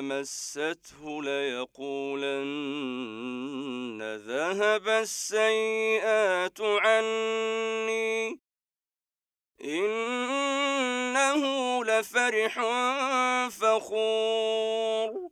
مسته ليقولن ذهب السيئات عني إنه لفرح فخور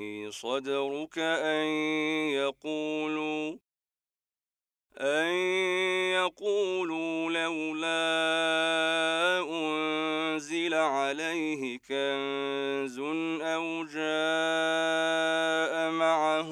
صدرك أن يقولوا أن يقولوا لولا أنزل عليه كنز أو جاء معه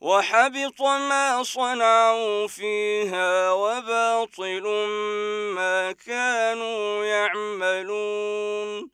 وحبط ما صنعوا فيها وباطل ما كانوا يعملون.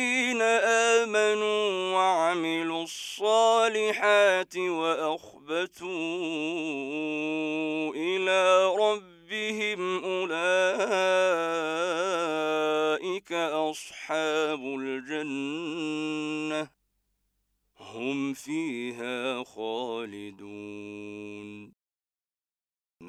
آمنوا وعملوا الصالحات وأخبتوا إلى ربهم أولئك أصحاب الجنة. هم فيها خالدون.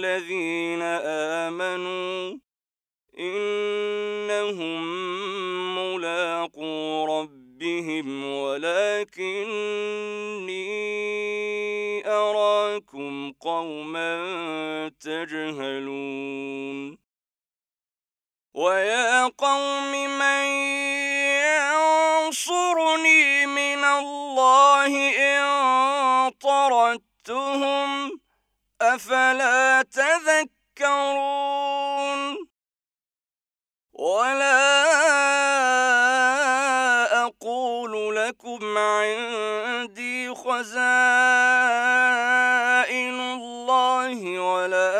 الذين آمنوا إنهم ملاقو ربهم ولكني أراكم قوما تجهلون. ويا قوم من ينصرني أفلا تذكرون ولا أقول لكم عندي خزائن الله ولا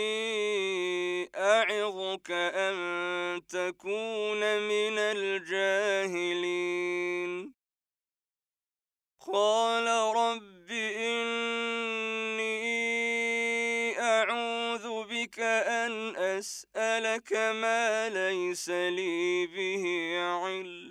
أعظك أن تكون من الجاهلين قال رب إني أعوذ عليك أن أسألك ما ليس لي به علم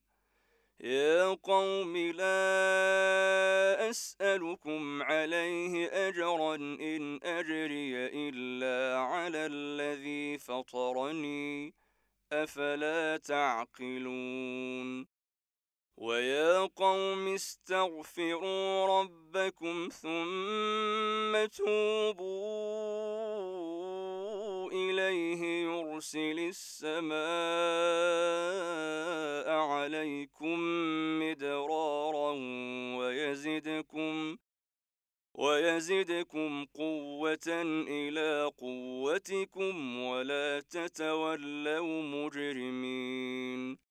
يا قوم لا أسألكم عليه أجرا إن أجري إلا على الذي فطرني أفلا تعقلون ويا قوم استغفروا ربكم ثم توبوا إليه يرسل السماء عليكم مدرارا ويزدكم ويزدكم قوة إلى قوتكم ولا تتولوا مجرمين.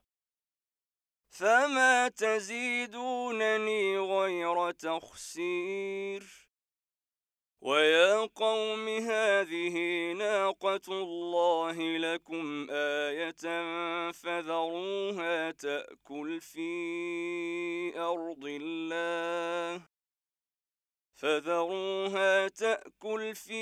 فما تزيدونني غير تخسير. ويا قوم هذه ناقة الله لكم آية فذروها تأكل في أرض الله. فذروها تأكل في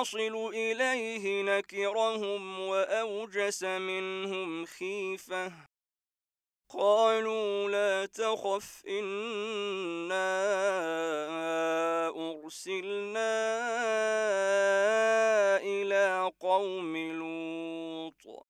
تصل إليه نكرهم وأوجس منهم خيفة. قالوا لا تخف إنا أرسلنا إلى قوم لوط.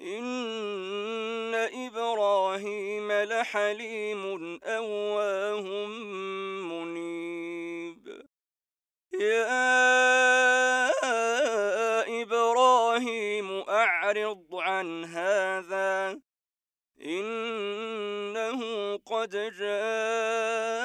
إن إبراهيم لحليم أواه منيب. يا إبراهيم أعرض عن هذا إنه قد جاء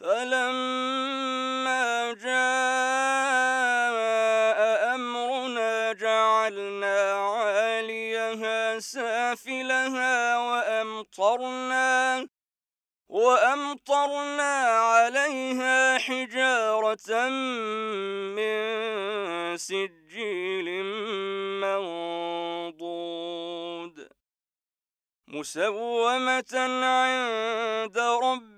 فلما جاء أمرنا جعلنا عاليها سافلها وأمطرنا وأمطرنا عليها حجارة من سجيل منضود مسومة عند ربك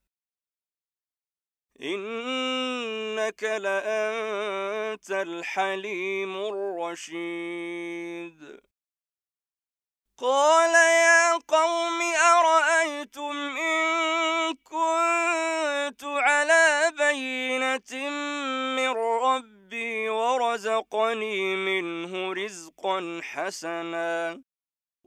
إنك لأنت الحليم الرشيد. قال يا قوم أرأيتم إن كنت على بينة من ربي ورزقني منه رزقا حسنا.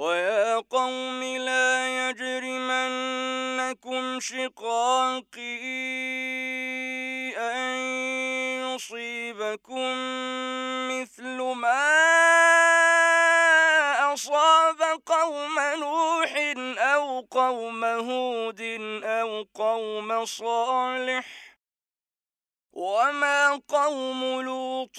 ويا قوم لا يجرمنكم شقاقي أن يصيبكم مثل ما أصاب قوم نوح أو قوم هود أو قوم صالح وما قوم لوط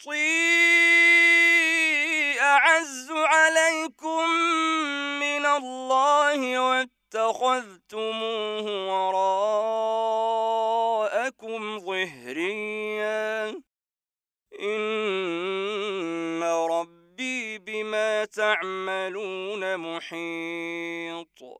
أرهطي أعز عليكم من الله واتخذتموه وراءكم ظهريا إن ربي بما تعملون محيط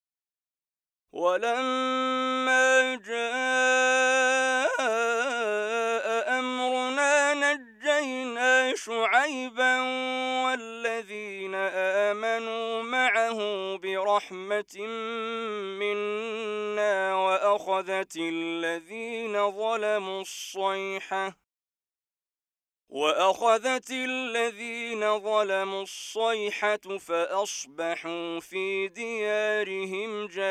ولما جاء أمرنا نجينا شعيبا والذين آمنوا معه برحمة منا وأخذت الذين ظلموا الصيحة وأخذت الذين ظلموا الصيحة فأصبحوا في ديارهم جاثمين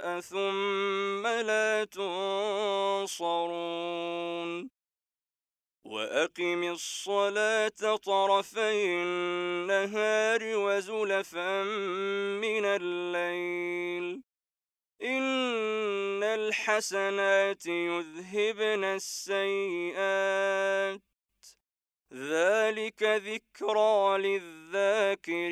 ثم لا تنصرون وأقم الصلاة طرفي النهار وزلفا من الليل إن الحسنات يذهبن السيئات ذلك ذكرى للذاكرين